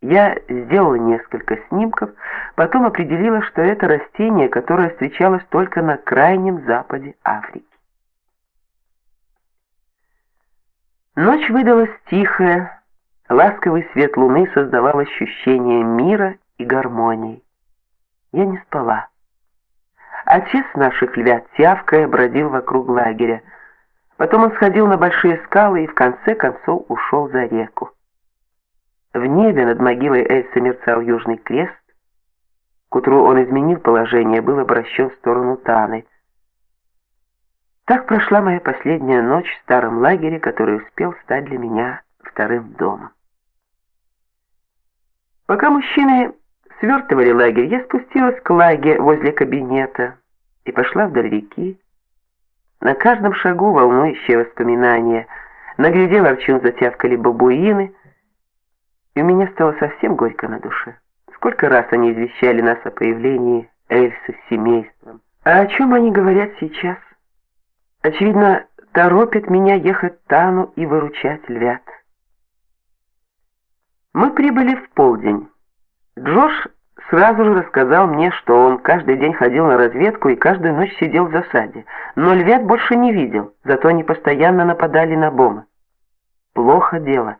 Я сделала несколько снимков, потом определила, что это растение, которое встречалось только на крайнем западе Африки. Ночь выдалась тихая, ласковый свет луны создавал ощущение мира и гармонии. Я не спала. Отец наших львят, тявкая, бродил вокруг лагеря. Потом он сходил на большие скалы и в конце концов ушел за реку. В небе над могилой Эльсы мерцал южный крест. К утру он изменил положение, был обращен в сторону Таны. Так прошла моя последняя ночь в старом лагере, который успел стать для меня вторым домом. Пока мужчины свертывали лагерь, я спустилась к лаге возле кабинета и пошла вдоль реки. На каждом шагу волнующие воспоминания. Наглядел Арчун затявкали бабуины, и у меня стало совсем горько на душе. Сколько раз они извещали нас о появлении Эльсы с семейством. А о чем они говорят сейчас? Очевидно, торопят меня ехать Тану и выручать львят. Мы прибыли в полдень. Джош сразу же рассказал мне, что он каждый день ходил на разведку и каждую ночь сидел в засаде, но львят больше не видел, зато они постоянно нападали на Бома. Плохо дело.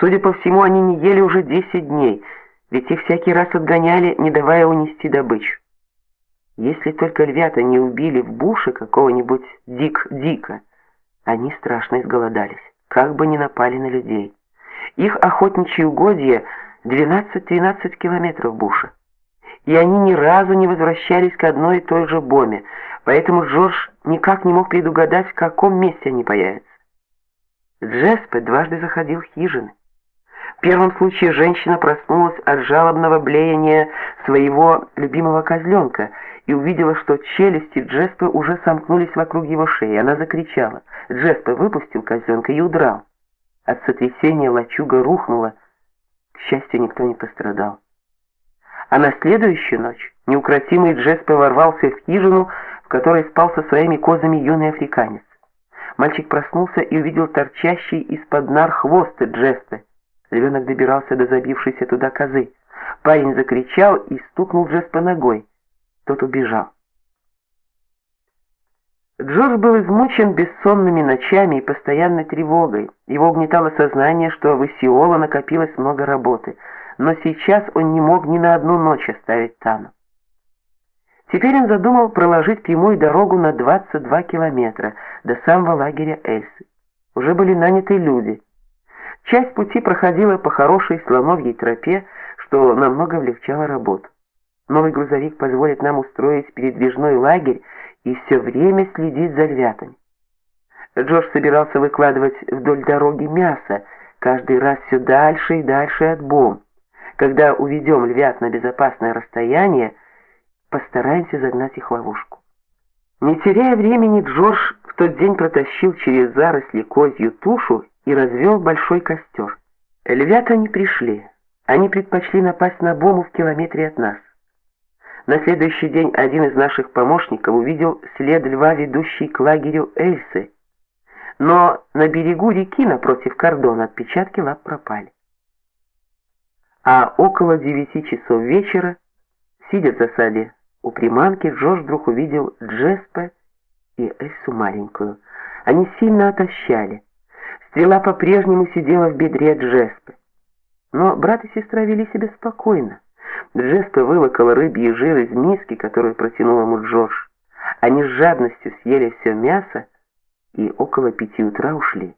Судя по всему, они не ели уже 10 дней, ведь их всякий раз отгоняли, не давая унести добычу. Если только львята не убили в буше какого-нибудь дик-дика, они страшно изголодались, как бы ни напали на людей. Их охотничьи угодья 12-13 километров буша. И они ни разу не возвращались к одной и той же боме, поэтому Джордж никак не мог предугадать, в каком месте они появятся. Джеспе дважды заходил в хижины. В первом случае женщина проснулась от жалобного блеяния своего любимого козленка и увидела, что челюсти Джеспе уже сомкнулись вокруг его шеи. Она закричала. Джеспе выпустил козленка и удрал. От сотрясения лачуга рухнула. К счастью, никто не пострадал. А на следующую ночь неукротимый Джеспе ворвался в хижину, в которой спал со своими козами юный африканец. Мальчик проснулся и увидел торчащий из-под нар хвост Джеспе. Львенок добирался до забившейся туда козы. Парень закричал и стукнул Джеспа ногой. Тот убежал. Джордж был измучен бессонными ночами и постоянной тревогой. Его угнетало сознание, что в Исиола накопилось много работы, но сейчас он не мог ни на одну ночь оставить Тану. Теперь он задумал проложить прямую дорогу на 22 километра до самого лагеря Эльсы. Уже были наняты люди – Часть пути проходила по хорошей слоновьей тропе, что намного облегчало работу. Новый грузовик позволит нам устроить передвижной лагерь и все время следить за львятами. Джордж собирался выкладывать вдоль дороги мясо, каждый раз все дальше и дальше от бомб. Когда уведем львят на безопасное расстояние, постараемся загнать их в ловушку. Не теряя времени, Джордж в тот день протащил через заросли козью тушу и развел большой костер. Львята не пришли. Они предпочли напасть на бому в километре от нас. На следующий день один из наших помощников увидел след льва, ведущий к лагерю Эльсы. Но на берегу реки напротив кордона отпечатки лап пропали. А около девяти часов вечера, сидя в засаде у приманки, Джош вдруг увидел Джеспа и Эльсу маленькую. Они сильно отощали. Стрела по-прежнему сидела в бедре Джеспы. Но брат и сестра вели себя спокойно. Джеспа вылокала рыбьи жир из миски, которую протянул ему Джордж. Они с жадностью съели все мясо и около пяти утра ушли.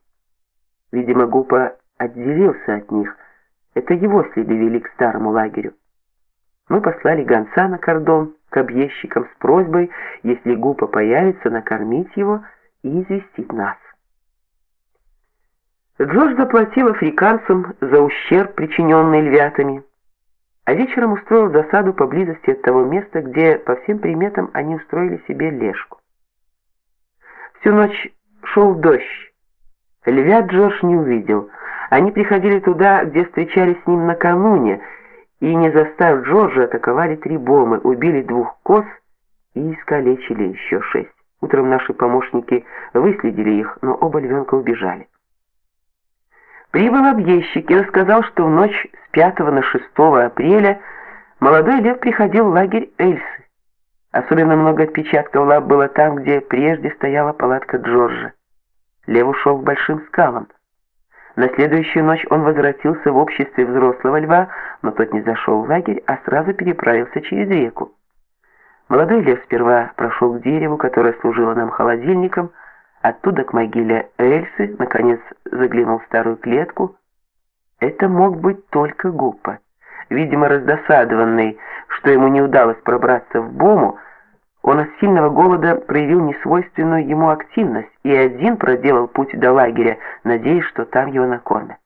Видимо, Гупа отделился от них. Это его следы вели к старому лагерю. Мы послали гонца на кордон к объездчикам с просьбой, если Гупа появится, накормить его и известить нас. Джордж заплатил африканцам за ущерб, причиненный львятами, а вечером устроил засаду поблизости от того места, где, по всем приметам, они устроили себе лежку. Всю ночь шел дождь. Львят Джордж не увидел. Они приходили туда, где встречались с ним накануне, и, не застав Джорджа, атаковали три бомы, убили двух коз и искалечили еще шесть. Утром наши помощники выследили их, но оба львенка убежали. Прибыл объездчик и рассказал, что в ночь с 5 на 6 апреля молодой лев приходил в лагерь Эльсы. Особенно много отпечатков лап было там, где прежде стояла палатка Джорджа. Лев ушел к большим скалам. На следующую ночь он возвратился в обществе взрослого льва, но тот не зашел в лагерь, а сразу переправился через реку. Молодой лев сперва прошел к дереву, которое служило нам холодильником, оттуда к могиле Эльсы, наконец заглянул в старую клетку. Это мог быть только Гуппа. Видимо, раздосадованный, что ему не удалось пробраться в Бому, он от сильного голода проявил несвойственную ему активность и один проделал путь до лагеря, надеясь, что там его накормят.